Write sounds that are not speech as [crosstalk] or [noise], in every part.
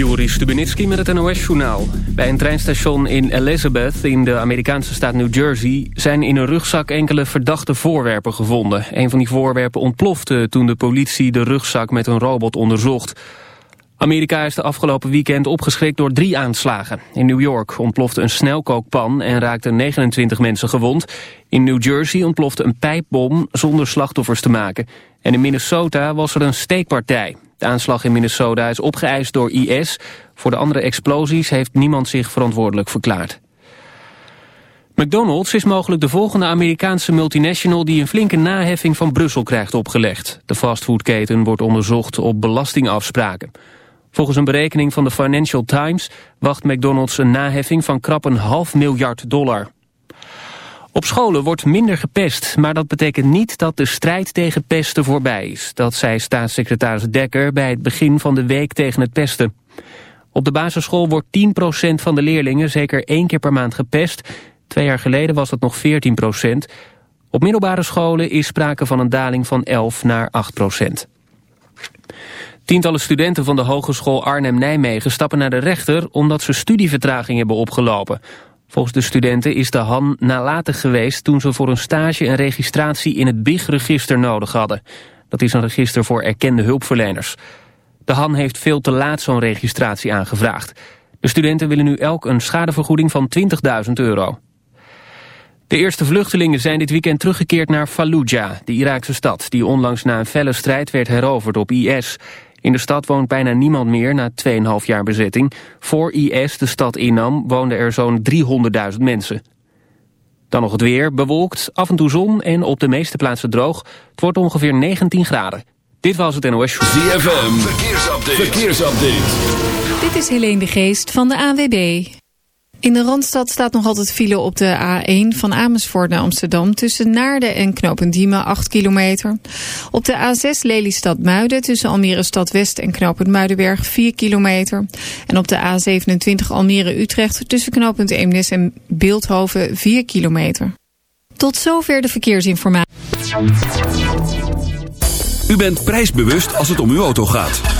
Joris Stubenitski met het NOS-journaal. Bij een treinstation in Elizabeth in de Amerikaanse staat New Jersey... zijn in een rugzak enkele verdachte voorwerpen gevonden. Een van die voorwerpen ontplofte toen de politie de rugzak met een robot onderzocht. Amerika is de afgelopen weekend opgeschrikt door drie aanslagen. In New York ontplofte een snelkookpan en raakten 29 mensen gewond. In New Jersey ontplofte een pijpbom zonder slachtoffers te maken. En in Minnesota was er een steekpartij. De aanslag in Minnesota is opgeëist door IS. Voor de andere explosies heeft niemand zich verantwoordelijk verklaard. McDonald's is mogelijk de volgende Amerikaanse multinational... die een flinke naheffing van Brussel krijgt opgelegd. De fastfoodketen wordt onderzocht op belastingafspraken. Volgens een berekening van de Financial Times... wacht McDonald's een naheffing van krap een half miljard dollar. Op scholen wordt minder gepest, maar dat betekent niet dat de strijd tegen pesten voorbij is. Dat zei staatssecretaris Dekker bij het begin van de week tegen het pesten. Op de basisschool wordt 10% van de leerlingen zeker één keer per maand gepest. Twee jaar geleden was dat nog 14%. Op middelbare scholen is sprake van een daling van 11 naar 8%. Tientallen studenten van de Hogeschool Arnhem-Nijmegen stappen naar de rechter... omdat ze studievertraging hebben opgelopen. Volgens de studenten is de Han nalatig geweest toen ze voor een stage een registratie in het BIG-register nodig hadden. Dat is een register voor erkende hulpverleners. De Han heeft veel te laat zo'n registratie aangevraagd. De studenten willen nu elk een schadevergoeding van 20.000 euro. De eerste vluchtelingen zijn dit weekend teruggekeerd naar Fallujah, de Iraakse stad, die onlangs na een felle strijd werd heroverd op IS. In de stad woont bijna niemand meer na 2,5 jaar bezetting. Voor IS de stad innam woonden er zo'n 300.000 mensen. Dan nog het weer, bewolkt, af en toe zon en op de meeste plaatsen droog. Het wordt ongeveer 19 graden. Dit was het NOS Show. ZFM, verkeersupdate. verkeersupdate. Dit is Helene de Geest van de AWB. In de Randstad staat nog altijd file op de A1 van Amersfoort naar Amsterdam... tussen Naarden en Knopendiemen 8 kilometer. Op de A6 Lelystad-Muiden tussen Almere Stad West en Knopend Muidenberg 4 kilometer. En op de A27 Almere-Utrecht tussen Knopend Eemnes en Beeldhoven 4 kilometer. Tot zover de verkeersinformatie. U bent prijsbewust als het om uw auto gaat.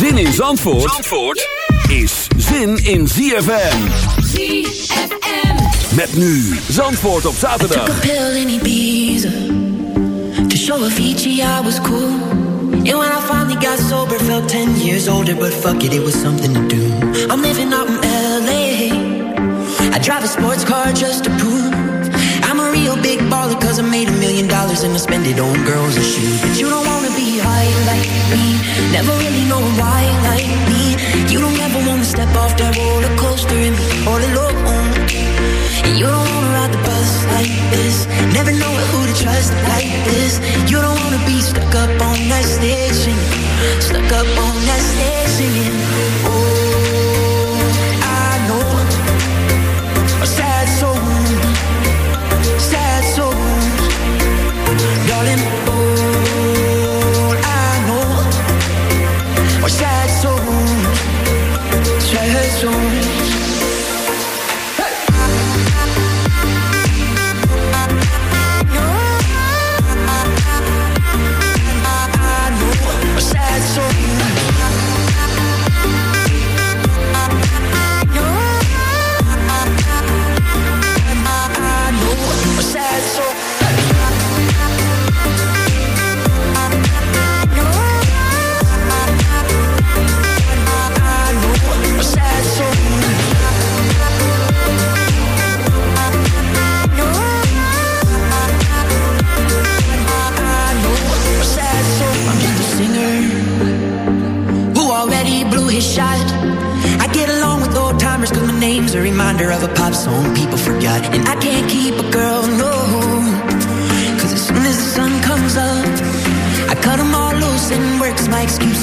Zin in Zandvoort, Zandvoort is zin in ZFM. ZFM. Met nu Zandvoort op zaterdag. Took a pill in Ibiza To show Avicii I was cool And when I finally got sober Felt 10 years older But fuck it, it was something to do I'm living out in L.A. I drive a sports car just to prove I'm a real big baller Cause I made a million dollars And I spend it on girls and shoes But you don't wanna be high like me Never really know why like me You don't ever wanna step off that roller coaster And be all alone and you don't wanna ride the bus like this. Never know who to trust like this. You don't wanna be stuck up on that stage singing. Stuck up on that stage singing.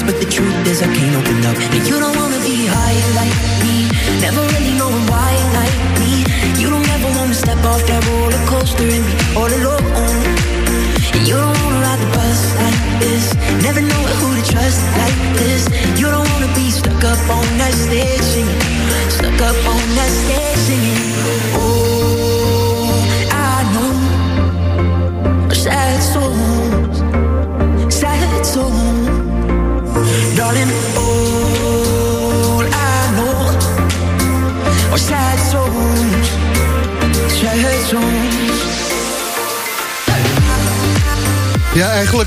But the truth is, I can't open up. And you don't wanna be high like me. Never really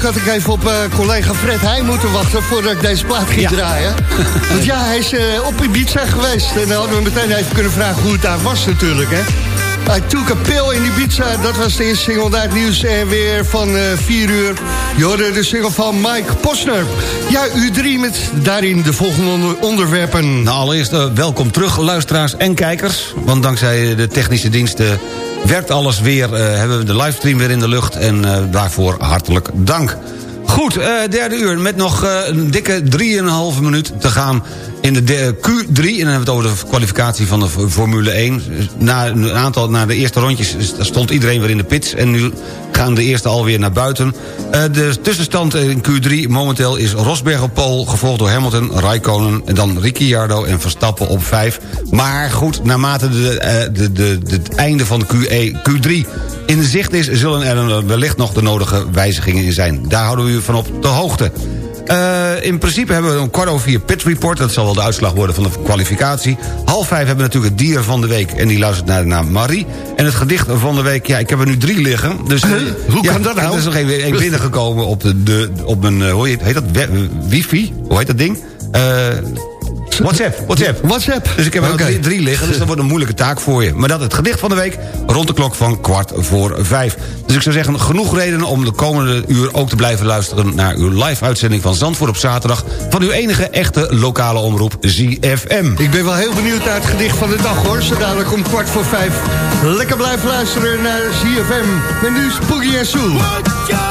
eigenlijk had ik even op eh, collega Fred Heijn moeten wachten voordat ik deze plaat ging draaien. Want ja, hij is eh, op Ibiza geweest. En dan hadden we meteen even kunnen vragen hoe het daar was natuurlijk, hè. I took a pill in Ibiza, dat was de eerste single naar het nieuws. En weer van eh 4 uur, je hoorde de single van Mike Posner. Ja, U3 met daarin de volgende onder- onderwerpen. Nou, allereerst eh, welkom terug, luisteraars en kijkers. Want dankzij de technische diensten werkt alles weer. eh, hebben we de livestream weer in de lucht. En eh, daarvoor hartelijk dank. Goed, eh, derde uur met nog een dikke 3,5 minuut te gaan in de de- Q3. En dan hebben we het over de kwalificatie van de Formule 1. Na, een aantal, na de eerste rondjes stond iedereen weer in de pits. En nu gaan de eerste alweer naar buiten. Eh, de tussenstand in Q3 momenteel is Rosberg op pole... gevolgd door Hamilton, Raikkonen en dan Ricciardo en Verstappen op 5. Maar goed, naarmate de, eh, de, de, de, het einde van Q1, Q3 in zicht is... zullen er wellicht nog de nodige wijzigingen in zijn. Daar houden we u van op de hoogte. Eh, in principe hebben we een kwart over vier pit report. Dat zal wel de uitslag worden van de kwalificatie. Half vijf hebben we natuurlijk het dier van de week. En die luistert naar de naam Marie. En het gedicht van de week, ja, ik heb er nu drie liggen. Dus, eh, Hoe ja, kan dat nou? Er is nog even één [laughs] binnengekomen op, de, de, op mijn, eh, hoe heet, dat, wifi? Hoe heet dat ding? Eh, WhatsApp, WhatsApp. WhatsApp. Dus ik heb er Oké. drie, drie liggen, dus dat wordt een moeilijke taak voor je. Maar dat het gedicht van de week rond de klok van kwart voor vijf. Dus ik zou zeggen, genoeg redenen om de komende uur ook te blijven luisteren... naar uw live-uitzending van Zandvoort op zaterdag... van uw enige echte lokale omroep ZFM. Ik ben wel heel benieuwd naar het gedicht van de dag, hoor. Zo dadelijk om kwart voor vijf. Lekker blijven luisteren naar ZFM. Met nu Spooky en Sue.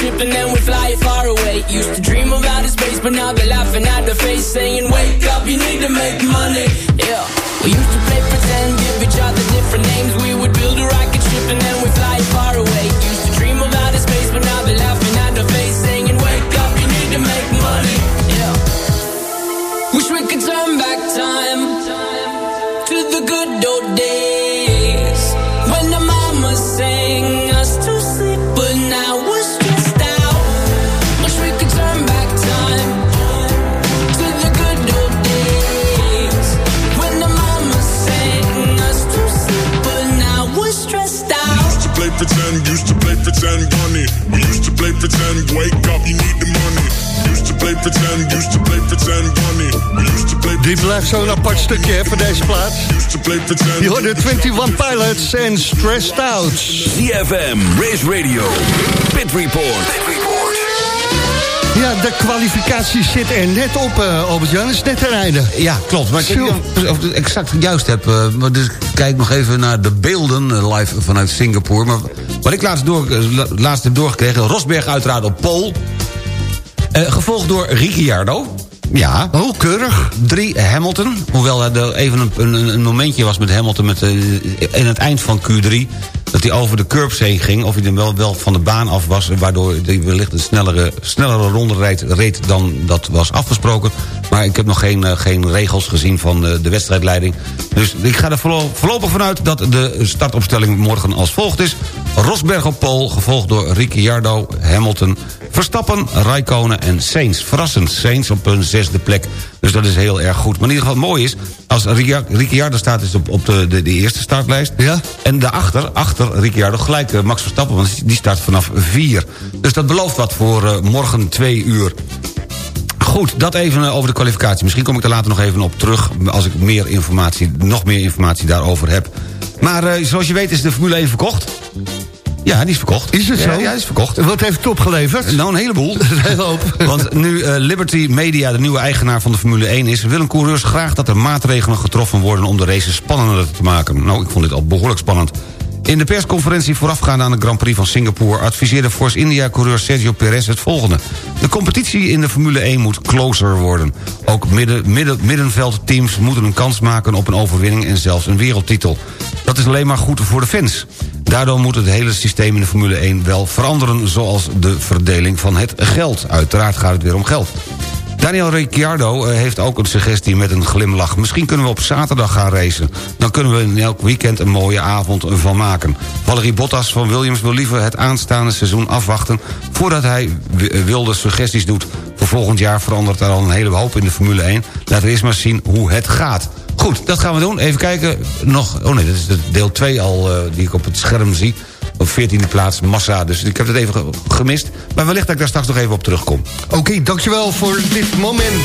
ship and then we'd fly far away. Used to dream about outer space, but now they're laughing at the face, saying, Wake up, you need to make money. Pretend, wake up, you need the money. Used to play pretend, used to play pretend, bunny. We used to play Die blijft zo'n apart stukje hè, van deze plaat. used to play pretend. Je hoorde 21 Pilots en Stressed Out. ZFM, Race Radio, Pit Report. Ja, de kwalificatie zit er net op, eh Albert-Jan. is net ten einde. Ja, klopt. Maar ik weet niet of- ik het exact juist heb. maar dus ik kijk nog even naar de beelden eh, live vanuit Singapore. Maar wat ik laatst, door, la- laatst heb doorgekregen... Rosberg uiteraard op pol. Gevolgd door Ricciardo. Ja. Oh, keurig. Drie Hamilton. Hoewel er even een, een, een momentje was met Hamilton... Met, in het eind van Q3... dat hij over de curbs heen ging. Of hij dan wel, wel van de baan af was... waardoor hij wellicht een snellere, snellere ronde reed, dan dat was afgesproken. Maar ik heb nog geen, eh, geen regels gezien van eh, de wedstrijdleiding. Dus ik ga er voorlo- voorlopig vanuit dat de startopstelling morgen als volgt is. Rosberg op pole, gevolgd door Ricciardo, Hamilton... Verstappen, Raikkonen en Sainz. Verrassend, Sainz op een zesde plek. Dus dat is heel erg goed. Maar in ieder geval mooi is... als Riccia- Ricciardo staat is op, op de, de, de eerste startlijst... Ja. en daarachter, achter Ricciardo, gelijk eh, Max Verstappen... want die start vanaf vier. Dus dat belooft wat voor eh, morgen twee uur. Goed, dat even eh, over de kwalificatie. Misschien kom ik er later nog even op terug... als ik meer informatie, nog meer informatie daarover heb. Maar zoals je weet is de Formule 1 verkocht. Ja, die is verkocht. Is het zo? Ja, die is verkocht. Wat heeft het opgeleverd? Nou, een heleboel. [laughs] Een hele hoop. [laughs] Want nu eh, Liberty Media de nieuwe eigenaar van de Formule 1 is... willen coureurs graag dat er maatregelen getroffen worden... om de races spannender te maken. Nou, ik vond dit al behoorlijk spannend. In de persconferentie voorafgaande aan de Grand Prix van Singapore... adviseerde Force India-coureur Sergio Perez het volgende. De competitie in de Formule 1 moet closer worden. Ook midden, midden, middenveldteams moeten een kans maken op een overwinning... en zelfs een wereldtitel. Dat is alleen maar goed voor de fans. Daardoor moet het hele systeem in de Formule 1 wel veranderen... zoals de verdeling van het geld. Uiteraard gaat het weer om geld. Daniel Ricciardo eh, heeft ook een suggestie met een glimlach. Misschien kunnen we op zaterdag gaan racen. Dan kunnen we in elk weekend een mooie avond van maken. Valerie Bottas van Williams wil liever het aanstaande seizoen afwachten... voordat hij w- wilde suggesties doet. Voor volgend jaar verandert er al een hele hoop in de Formule 1. Laten we eerst maar zien hoe het gaat. Goed, dat gaan we doen. Even kijken. Nog, oh nee, dat is de deel 2 al eh, die ik op het scherm zie. Op 14e plaats Massa. Dus ik heb het even ge- gemist. Maar wellicht dat ik daar straks nog even op terugkom. Oké, dankjewel voor dit moment.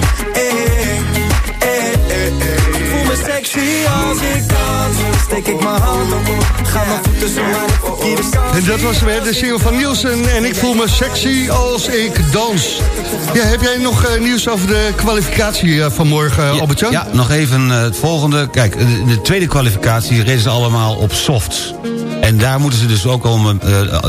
Als ik dans. Steek ik mijn hand op. Ga mijn voeten zo naar de verkeerde kant. En dat was weer de single van Nielsen. En ik voel me sexy als ik dans. Ja, heb jij nog eh, nieuws over de kwalificatie eh, van morgen, Albertje? Ja, nog even eh, het volgende. Kijk, de, de tweede kwalificatie reden ze allemaal op softs. En daar moeten ze dus ook om...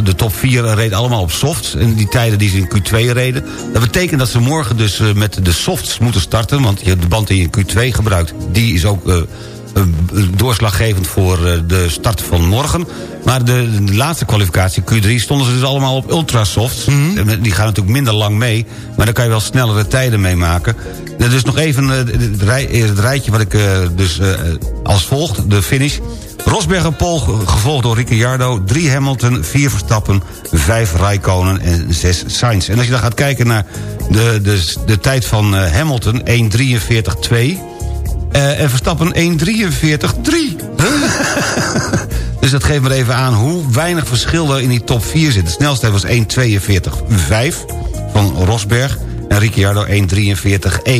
de top 4 reed allemaal op softs. En die tijden die ze in Q2 reden. Dat betekent dat ze morgen dus met de softs moeten starten. Want je- de band die je in Q2 gebruikt... die is ook... eh, eh, doorslaggevend voor eh, de start van morgen. Maar de, de laatste kwalificatie, Q3, stonden ze dus allemaal op ultrasofts. En Die gaan natuurlijk minder lang mee, maar daar kan je wel snellere tijden mee maken. Dus nog even eh, het, rij- het rijtje wat ik eh, dus eh, als volgt, de finish. Rosberg en Pol, gevolgd door Ricciardo. 3 Hamilton, 4 Verstappen, 5 Raikkonen en 6 Sainz. En als je dan gaat kijken naar de, de, de tijd van eh, Hamilton, 1.43.2... Eh, en Verstappen 1.43.3. [laughs] dus dat geeft me even aan hoe weinig verschil er in die top 4 zit. De snelste was 1.42.5 van Rosberg. En Ricciardo 1.43.1.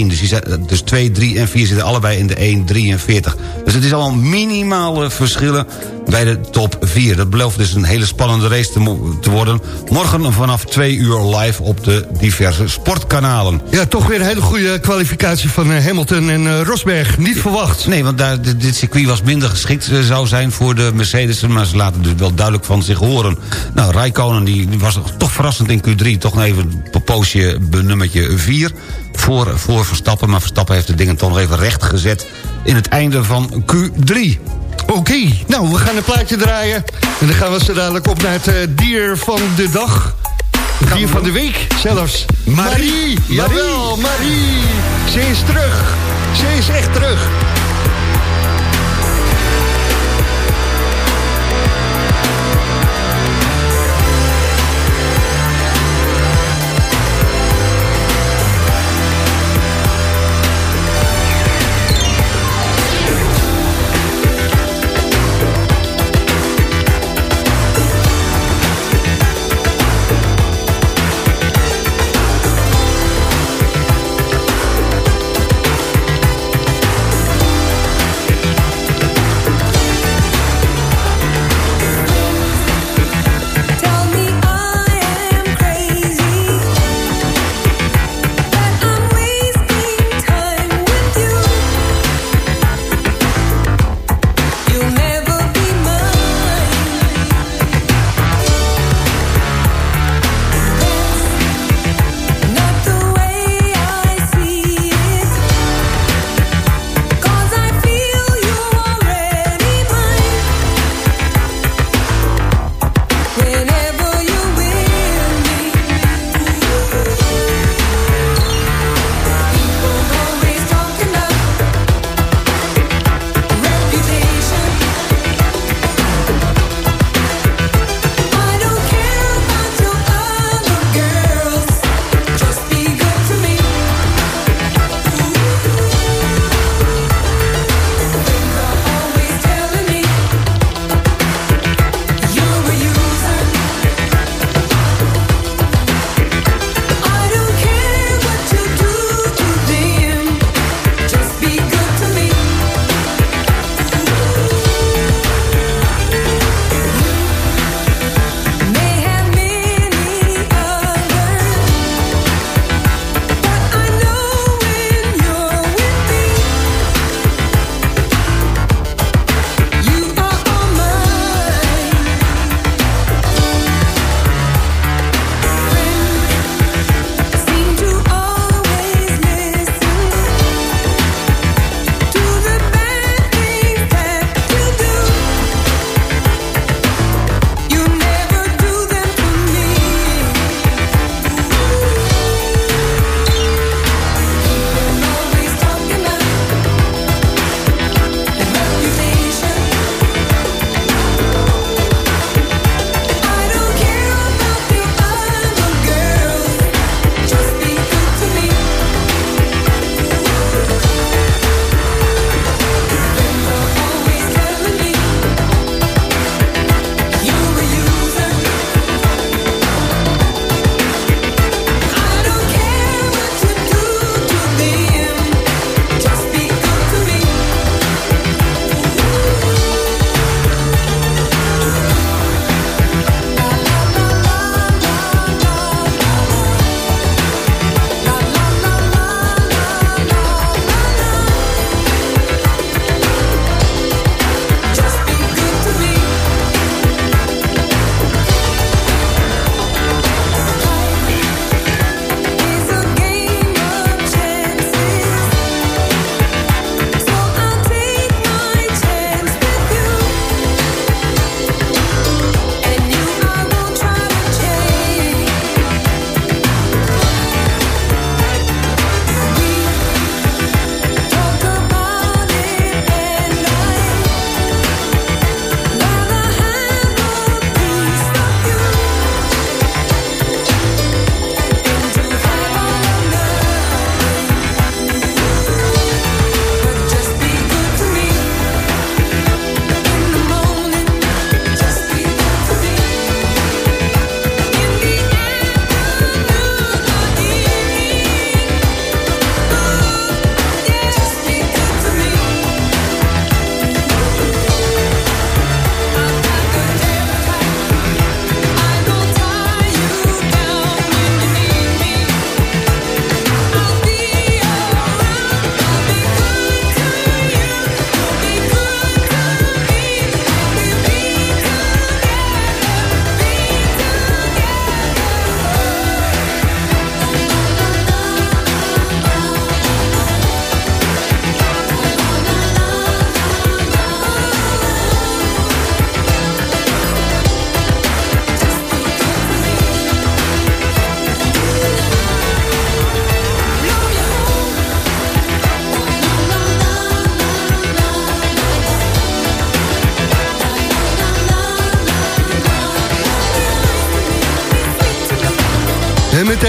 Dus, die dus 2, 3 en 4 zitten allebei in de 1.43. Dus het is allemaal minimale verschillen bij de top 4. Dat belooft dus een hele spannende race te, worden. Morgen vanaf 2 uur live op de diverse sportkanalen. Ja, toch weer een hele goede kwalificatie van eh, Hamilton en eh, Rosberg. Niet verwacht. Nee, want daar, dit circuit was minder geschikt eh, zou zijn voor de Mercedes... maar ze laten dus wel duidelijk van zich horen. Nou, Rijkonen die was toch verrassend in Q3. Toch even een poosje nummertje 4 voor, voor Verstappen. Maar Verstappen heeft de dingen toch nog even recht gezet... in het einde van Q3. Oké, nou, we gaan een plaatje draaien. En dan gaan we zo dadelijk op naar het eh, dier van de dag. Het dier van de week zelfs. Marie. Marie. Jawel, Marie. Ze is terug. Ze is echt terug.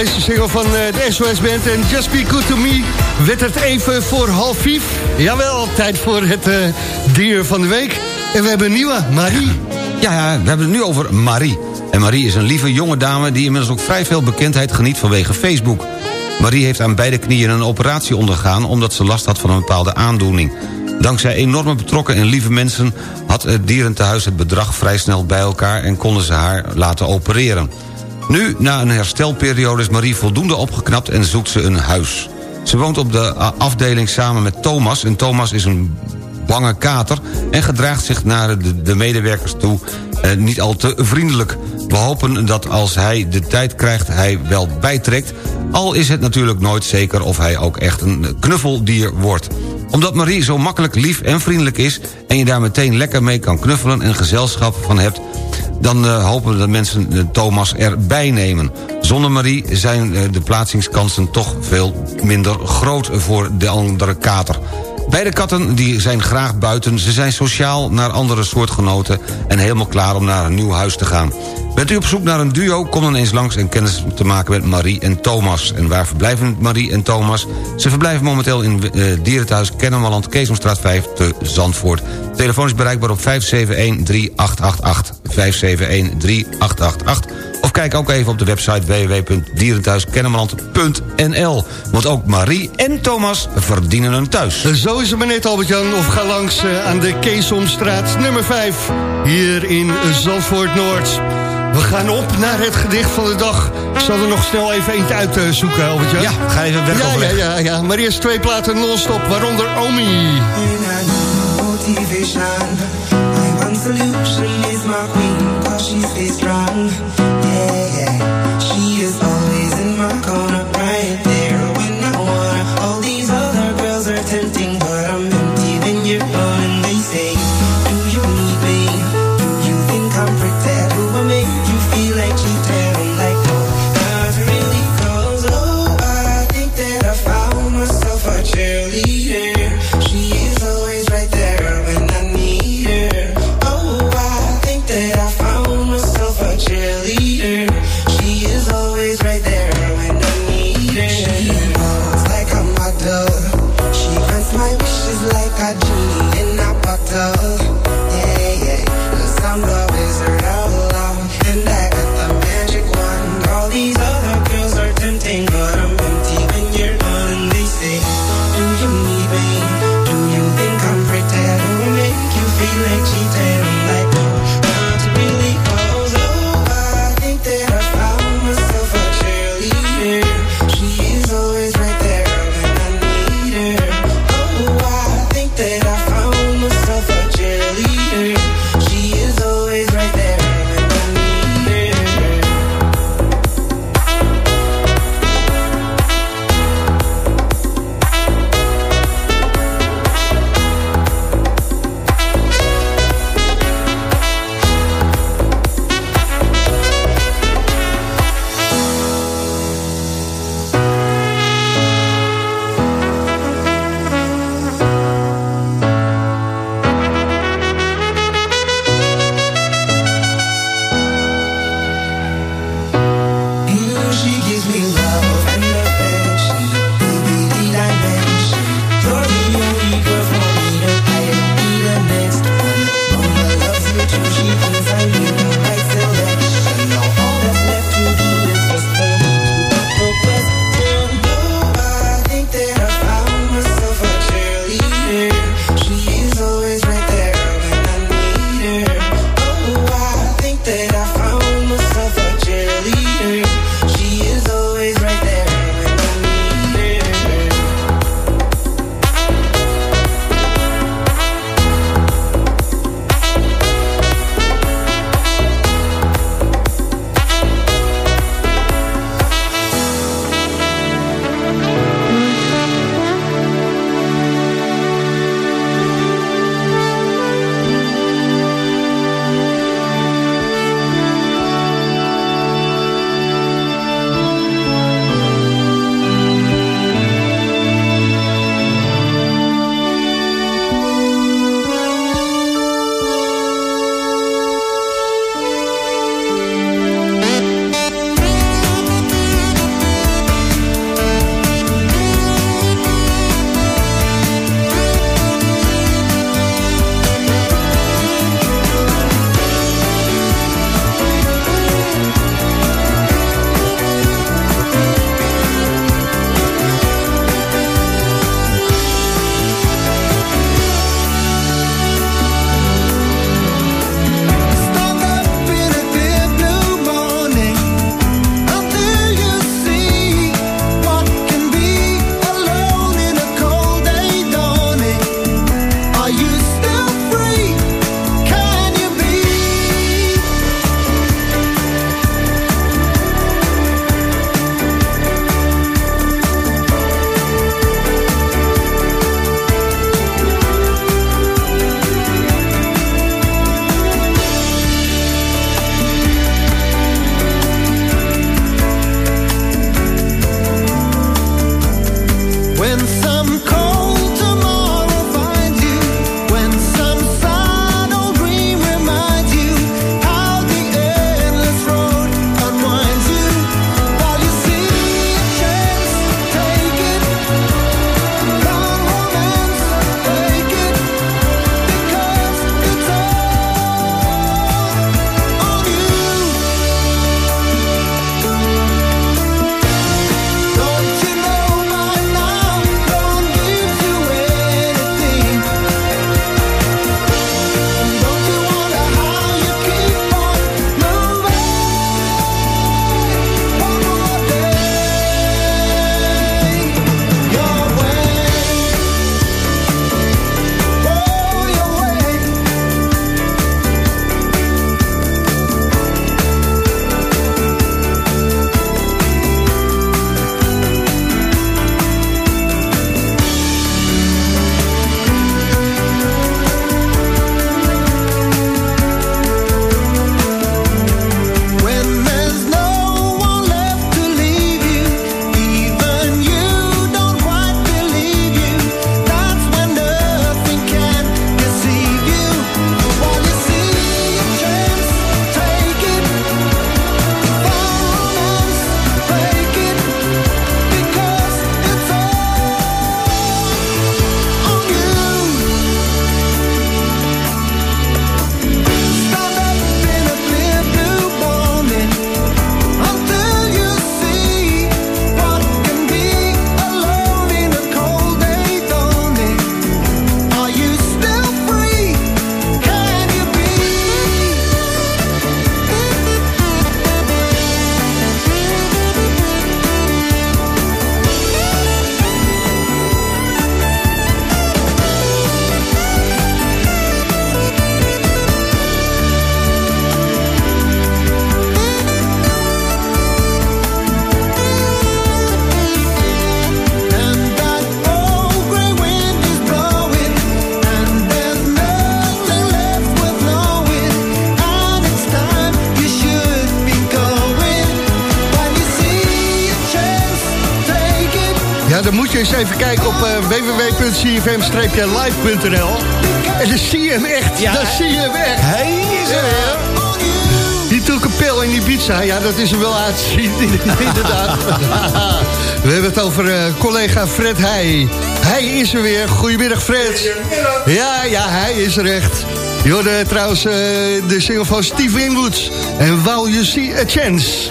Deze single van eh, de SOS Band en Just Be Good To Me... werd het even voor half vijf. Jawel, tijd voor het eh, dier van de week. En we hebben een nieuwe, Marie. Ja, ja, we hebben het nu over Marie. En Marie is een lieve jonge dame die inmiddels ook vrij veel bekendheid geniet vanwege Facebook. Marie heeft aan beide knieën een operatie ondergaan... omdat ze last had van een bepaalde aandoening. Dankzij enorme betrokken en lieve mensen... had het dierentehuis het bedrag vrij snel bij elkaar... en konden ze haar laten opereren. Nu, na een herstelperiode, is Marie voldoende opgeknapt... en zoekt ze een huis. Ze woont op de afdeling samen met Thomas... en Thomas is een bange kater... en gedraagt zich naar de, de medewerkers toe eh, niet al te vriendelijk. We hopen dat als hij de tijd krijgt hij wel bijtrekt... al is het natuurlijk nooit zeker of hij ook echt een knuffeldier wordt omdat Marie zo makkelijk lief en vriendelijk is... en je daar meteen lekker mee kan knuffelen en gezelschap van hebt... dan eh, hopen we dat mensen eh, Thomas erbij nemen. Zonder Marie zijn eh, de plaatsingskansen toch veel minder groot... voor de andere kater. Beide katten die zijn graag buiten. Ze zijn sociaal naar andere soortgenoten... en helemaal klaar om naar een nieuw huis te gaan. Bent u op zoek naar een duo? Kom dan eens langs en kennis te maken met Marie en Thomas. En waar verblijven Marie en Thomas? Ze verblijven momenteel in eh, Dierenthuis Kennemerland... Keesomstraat 5 te Zandvoort. Telefoon is bereikbaar op 571-3888. 571-3888. Of kijk ook even op de website www.dierenthuiskennemerland.nl. Want ook Marie en Thomas verdienen een thuis. Zo is het maar net, Albert-Jan. Of ga langs eh, aan de Keesomstraat nummer 5. Hier in Zandvoort Noord. We gaan op naar het gedicht van de dag. Ik zal er nog snel even eentje uitzoeken, Albert-Jan. Ja, ga even weg ja, ja, ja, ja. Maar eerst twee platen non-stop, waaronder Omi. motivation. Solution is my queen, cause she stays strong. Model. She grants my wishes like a genie in a bottle. Even kijken op uh, www.cfm-live.nl. En dan zie je hem echt, Ja, dan zie je hem echt. Hij is er weer. Die took een pil in die pizza, ja, dat is er wel uit te zien, [laughs] inderdaad. We hebben het over eh, collega Fred Heij. Hij is er weer. Goedemiddag, Fred. Ja, ja, hij is er echt. Je hoorde trouwens eh, de single van Steve Winwoods. En While You See a Chance.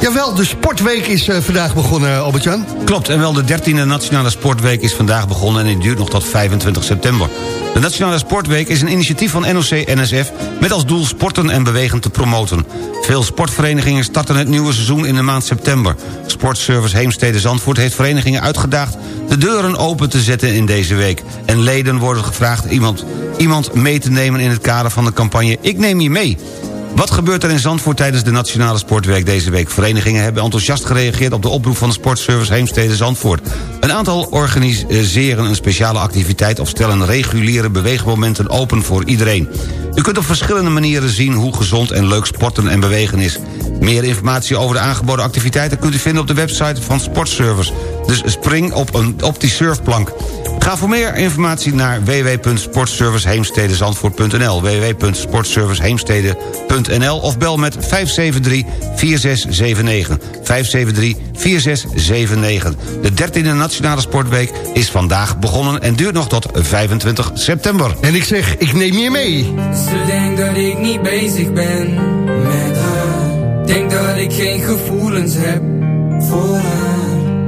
Jawel, de sportweek is eh, vandaag begonnen, Albert-Jan. Klopt, en wel de 13e Nationale Sportweek is vandaag begonnen... en die duurt nog tot 25 september. De Nationale Sportweek is een initiatief van NOC-NSF... met als doel sporten en bewegen te promoten. Veel sportverenigingen starten het nieuwe seizoen in de maand september. Sportservice Heemstede Zandvoort heeft verenigingen uitgedaagd... de deuren open te zetten in deze week. En leden worden gevraagd iemand, iemand mee te nemen... in het kader van de campagne Ik Neem Je Mee... Wat gebeurt er in Zandvoort tijdens de Nationale Sportweek deze week? Verenigingen hebben enthousiast gereageerd op de oproep van de Sportservice Heemstede Zandvoort. Een aantal organiseren een speciale activiteit of stellen reguliere beweegmomenten open voor iedereen. U kunt op verschillende manieren zien hoe gezond en leuk sporten en bewegen is. Meer informatie over de aangeboden activiteiten kunt u vinden op de website van Sportservice. Dus spring op, een, op die surfplank. Ga voor meer informatie naar www.sportserviceheemstedenzandvoort.nl www.sportserviceheemstede.nl of bel met 573-4679 573-4679 De 13e Nationale Sportweek is vandaag begonnen en duurt nog tot 25 september. En ik zeg, ik neem je mee. Ze denkt dat ik niet bezig ben met haar. Denk dat ik geen gevoelens heb voor haar.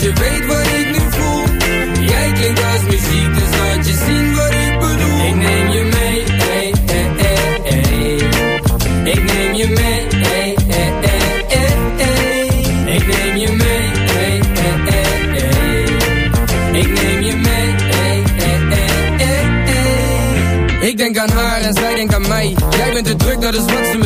je weet wat ik nu voel Jij klinkt als muziek Dus laat je zien wat ik bedoel Ik neem je mee hey, hey, hey. Ik neem je mee hey, hey, hey. Ik neem je mee hey, hey, hey. Ik neem je mee hey, hey, hey. Ik denk aan haar en zij denkt aan mij Jij bent te druk, dat is wat ze me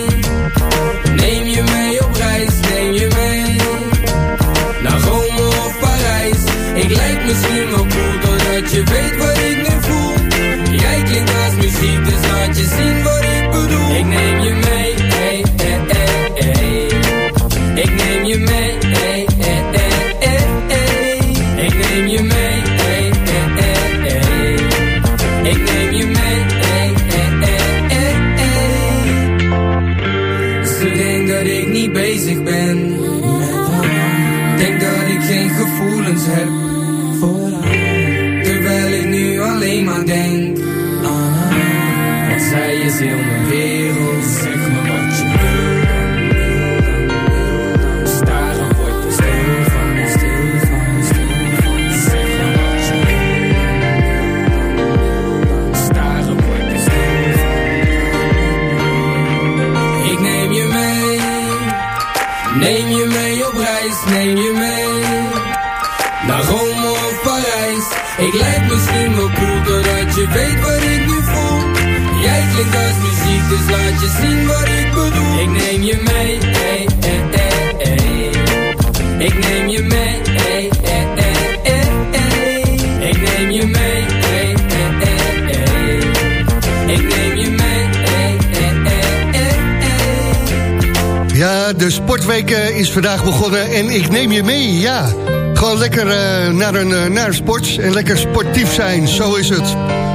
is vandaag begonnen en ik neem je mee, ja. Gewoon lekker eh, naar, een, eh, naar sport en lekker sportief zijn, zo is het.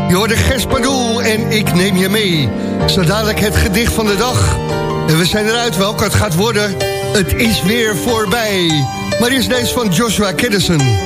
Je hoorde Gespadoel en ik neem je mee. Zo dadelijk het gedicht van de dag. En we zijn eruit welke het gaat worden. Het is weer voorbij. Maar eerst deze van Joshua Kiddison.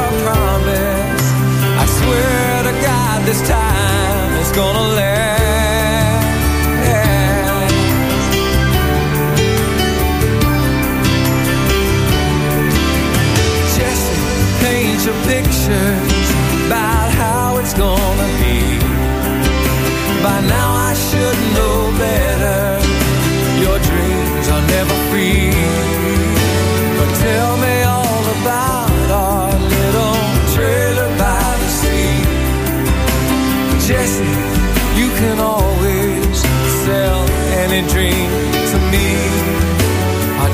this time it's gonna last. Jesse, paint your pictures about how it's gonna be. By now I should know better. Your dreams are never free.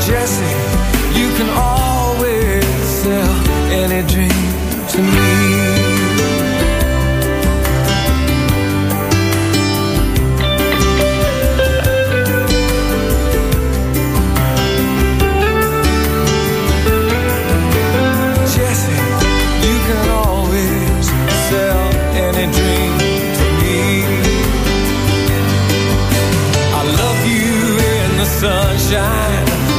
Jesse, you can always sell any dream to me.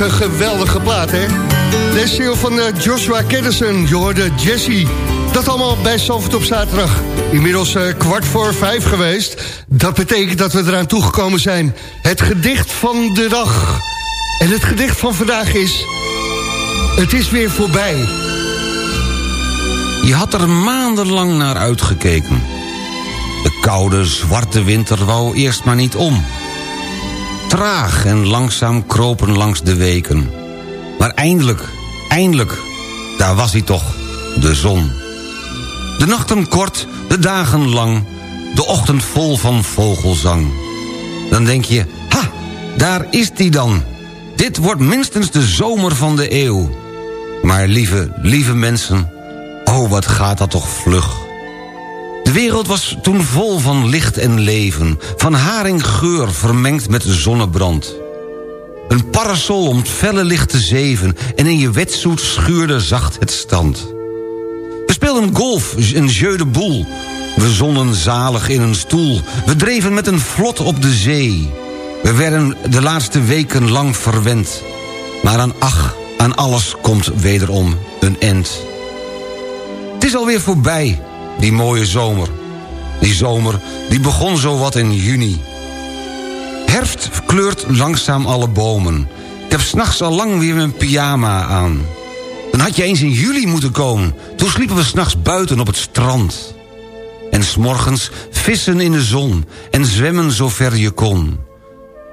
Een geweldige plaat, hè? De single van eh, Joshua Kennison, je hoorde Jesse. Dat allemaal bij Zalvert op zaterdag. Inmiddels eh, kwart voor vijf geweest. Dat betekent dat we eraan toegekomen zijn. Het gedicht van de dag. En het gedicht van vandaag is... Het is weer voorbij. Je had er maandenlang naar uitgekeken. De koude, zwarte winter wou eerst maar niet om. Traag en langzaam kropen langs de weken. Maar eindelijk, eindelijk, daar was hij toch, de zon. De nachten kort, de dagen lang, de ochtend vol van vogelzang. Dan denk je, ha, daar is die dan. Dit wordt minstens de zomer van de eeuw. Maar lieve, lieve mensen, oh wat gaat dat toch vlug. De wereld was toen vol van licht en leven... van haringgeur vermengd met zonnebrand. Een parasol om het felle licht te zeven... en in je wetsoet schuurde zacht het stand. We speelden golf, een jeu de boel. We zonnen zalig in een stoel. We dreven met een vlot op de zee. We werden de laatste weken lang verwend. Maar aan ach, aan alles komt wederom een end. Het is alweer voorbij, die mooie zomer. Die zomer, die begon zo wat in juni. Herfst kleurt langzaam alle bomen. Ik heb s'nachts al lang weer mijn pyjama aan. Dan had je eens in juli moeten komen. Toen sliepen we s'nachts buiten op het strand. En s'morgens vissen in de zon en zwemmen zover je kon.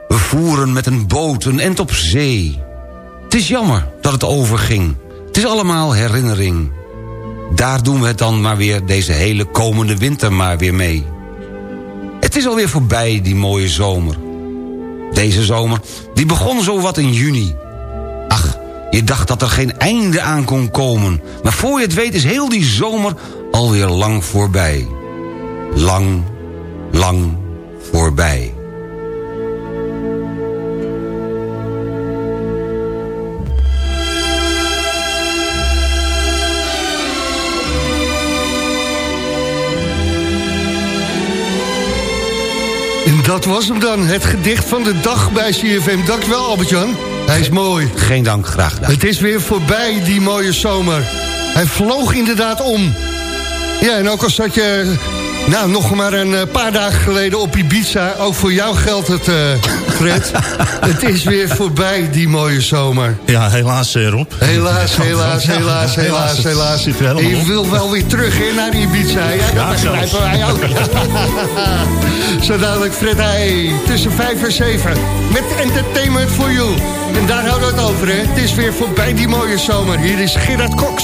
We voeren met een boot een op zee. Het is jammer dat het overging. Het is allemaal herinnering. Daar doen we het dan maar weer deze hele komende winter maar weer mee. Het is alweer voorbij, die mooie zomer. Deze zomer, die begon zo wat in juni. Ach, je dacht dat er geen einde aan kon komen. Maar voor je het weet is heel die zomer alweer lang voorbij. Lang, lang voorbij. En dat was hem dan, het gedicht van de dag bij CFM. Dankjewel Albert-Jan, hij is mooi. Geen dank, graag gedaan. Het is weer voorbij, die mooie zomer. Hij vloog inderdaad om. Ja, en ook al zat je nou, nog maar een eh, paar dagen geleden op Ibiza... ook voor jou geldt het, eh, Fred. [laughs] het is weer voorbij, die mooie zomer. Ja, helaas, eh, Rob. Helaas, [laughs] helaas, helaas, helaas, helaas. En je op. wil wel weer terug hè, naar Ibiza. Ja, dat begrijpen wij ook. [laughs] Zo dadelijk Fred Heij, tussen 5 en 7. Met Entertainment for You. En daar houden we het over, hè. Het is weer voorbij, die mooie zomer. Hier is Gerard Cox.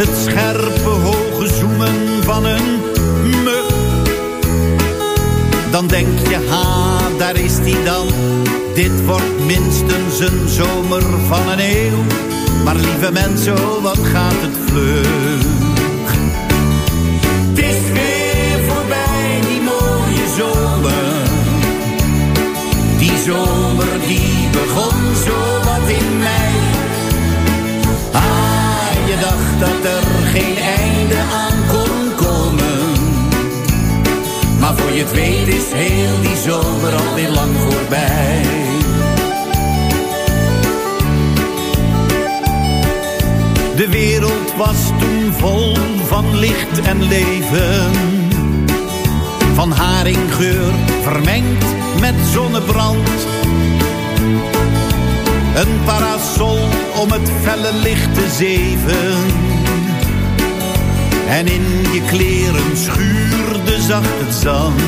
Het scherpe hoge zoemen van een mug. Dan denk je, ha, daar is die dan. Dit wordt minstens een zomer van een eeuw. Maar lieve mensen, oh, wat gaat het vlug. Het is weer voorbij, die mooie zomer. Die zomer die begon zo dat er geen einde aan kon komen. Maar voor je het weet is heel die zomer alweer lang voorbij. De wereld was toen vol van licht en leven. Van haringgeur vermengd met zonnebrand. Een parasol om het felle licht te zeven. En in je kleren schuurde zacht het zand.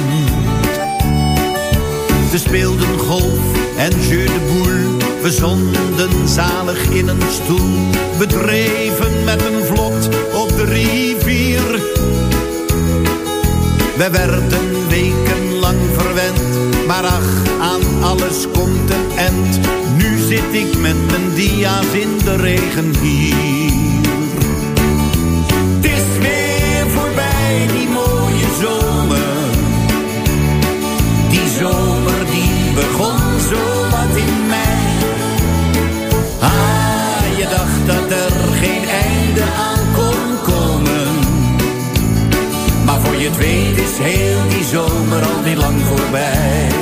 Ze speelden golf en jeu de boule. We zonden zalig in een stoel. We dreven met een vlot op de rivier. We werden wekenlang verwend, maar ach, aan alles komt een end. Nu zit ik met mijn dia's in de regen hier. Die zomer die begon zo wat in mei. Ah, je dacht dat er geen einde aan kon komen. Maar voor je het weet is heel die zomer al niet lang voorbij.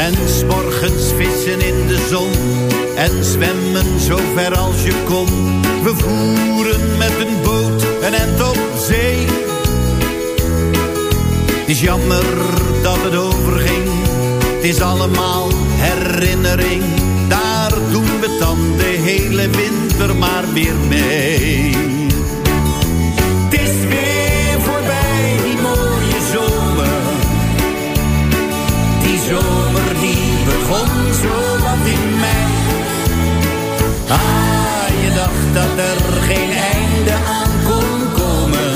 En s'morgens vissen in de zon en zwemmen zo ver als je kon. We voeren met een boot een end op zee. Het is jammer dat het overging, het is allemaal herinnering. Daar doen we dan de hele winter maar weer mee. Zomer die begon zo wat in mei. Ah, je dacht dat er geen einde aan kon komen.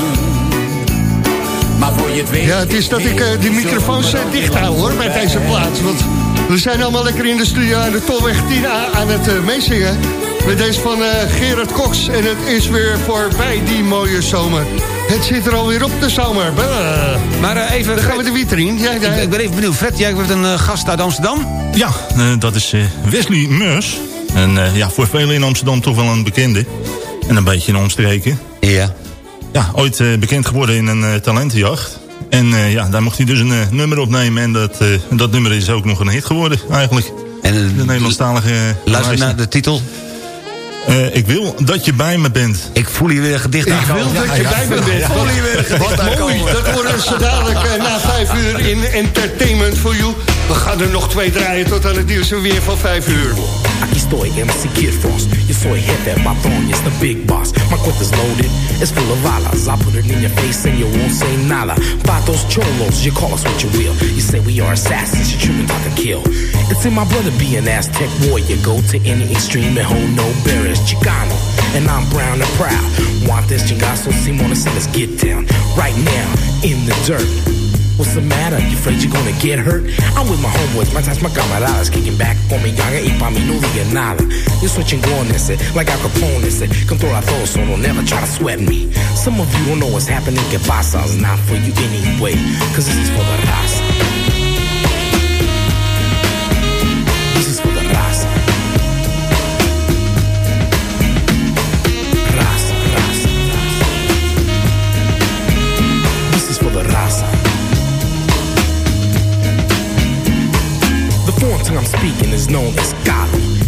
Maar voor je het weet... Ja, het is dat ik eh, de microfoons eh, dicht hou hoor, bij deze plaats. Want we zijn allemaal lekker in de studio aan de Tolweg 10A aan het eh, meezingen. Met deze van Gerard Cox. En het is weer voorbij die mooie zomer. Het zit er alweer op de zomer. Bah. Maar eh, even... Dan gaan we de wiet erin. Ja, ja. Ik, ik ben even benieuwd. Fred, jij hebt een eh, gast uit Amsterdam? Ja, eh, dat is eh, Wesley Meurs. En eh, ja, voor velen in Amsterdam toch wel een bekende. En een beetje een omstreken. Ja. Ja, ooit eh, bekend geworden in een eh, talentenjacht. En eh, ja, daar mocht hij dus een nummer opnemen. En dat, eh, dat nummer is ook nog een hit geworden, eigenlijk. En, de Nederlandstalige... Luister naar de titel. Eh, ik wil dat je bij me bent. Ik voel hier weer een gedicht Ik aankomen. wil dat je bij me bent. Voel hier weer een gedicht Wat mooi. Dat worden ze dadelijk eh, na vijf uur in Entertainment for You. We gaan er nog twee draaien tot aan het nieuws en weer van vijf uur. Aquí estoy, MC Kid Frost. Yo soy jefe, patrón, it's the big boss. My cuenta's loaded, it's full of balas. I put it in your face and you won't say nada. Patos, cholos, you call us what you will. You say we are assassins, you truly like a kill. It's in my blood to be an Aztec warrior. Go to any extreme and hold no barriers. Chicano, and I'm brown and proud. Want this chingazo, Simona, so let's get down. Right now, in the dirt. What's the matter? You afraid you're gonna get hurt? I'm with my homeboys, my ties, my camaradas. Kicking back con mi ganga y pa' mí no diga nada. You're switching on ese, eh, like Al Capone ese Control a todo, so don't never try to sweat me. Some of you don't know what's happening, que pasa. It's not for you anyway, cause this is for the raza I'm speaking is known as.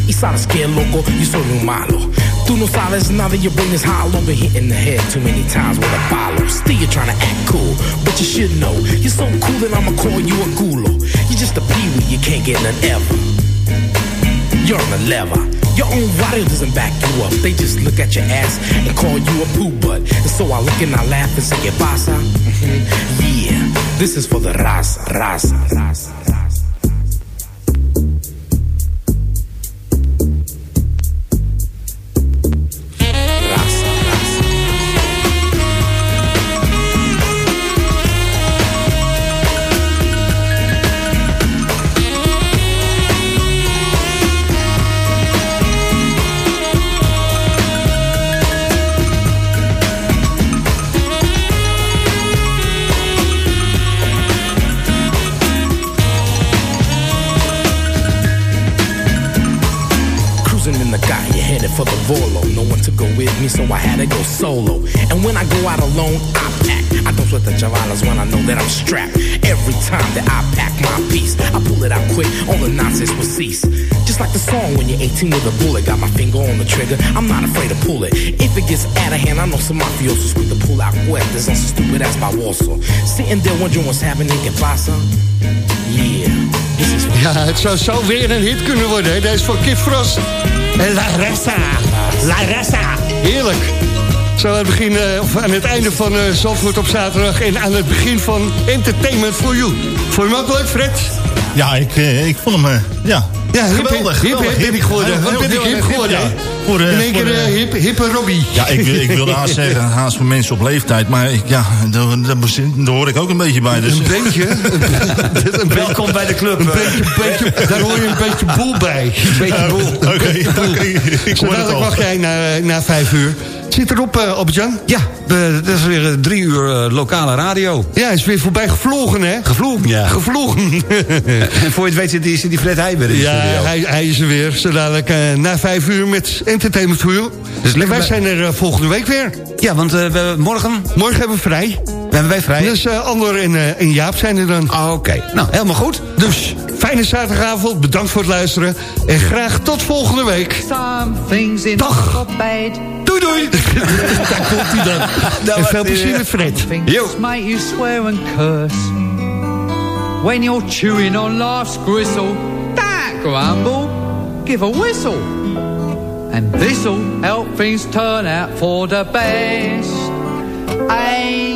Y sabes que loco, yo soy un malo. Tú no sabes nada, your brain is hollow. Been hitting the head too many times with a follow. Still you're trying to act cool, but you should know. You're so cool that I'ma call you a gulo. You're just a peewee, you can't get none ever. You're on the lever. Your own radio doesn't back you up. They just look at your ass and call you a poo butt. And so I look and I laugh and say, ¿Qué pasa? [laughs] Yeah, this is for the raza, raza. Raza, me, so I had to go solo. And when I go out alone, I pack. I don't sweat the chavalas when I know that I'm strapped. Every time that I pack my piece, I pull it out quick, all the nonsense will cease. Just like the song when you're 18 with a bullet, got my finger on the trigger, I'm not afraid to pull it. If it gets out of hand, I know some mafiosos quick to pull out cuerdas on some stupid ass by Warsaw. Sitting there wondering what's happening, que pasa? Yeah, this is Ja, het zou zo weer een hit kunnen worden. Hè? Deze voor Kid Frost. En La Raza. La Raza. Heerlijk. Zo aan het, begin, eh, of aan het einde van Zandvoort op zaterdag... en aan het begin van Entertainment for You. Vond je hem ook leuk, Fred? Ja, ik, eh, ik vond hem... ja, Ja, hip, geweldig. hip, hip, ik geworden. Wat ben ik hip geworden? Voor, eh, In één keer eh, hip, hippe Robbie. Ja, ik, ik wilde haast zeggen, [laughs] haast voor mensen op leeftijd. Maar ik- ja, daar, daar, daar hoor ik ook een beetje bij. Dus. Een beetje. [laughs] een Welkom bij de club. Een eh. beetje, beetje, daar hoor je een beetje boel bij. Een beetje boel. Oké, ik hoor het al. wacht jij na, na vijf uur. Zit erop, eh op Jan? Ja, we- dat is weer eh, drie uur eh, lokale radio. Ja, hij is weer voorbij gevlogen, hè? Gevlogen, ja. Gevlogen. [laughs] en voor je het weet zit die, zit die Fred Heij weer in de Ja, studio. hij, hij is er weer. Zo dadelijk eh, na vijf uur met Entertainment voor u. Dus en wij zijn er eh, volgende week weer. Ja, want eh, we, morgen Morgen hebben we vrij. we hebben wij vrij. Dus eh Andor en, eh, en Jaap zijn er dan. Ah, Oké, nou, helemaal goed. Dus fijne zaterdagavond. Bedankt voor het luisteren. En graag tot volgende week. Some things in Dag. Doei doei. [laughs] Daar komt hij dan. En veel plezier met Fred. Things make you swear and curse. When you're chewing on life's gristle, don't grumble, give a whistle. And this'll help things turn out for the best. And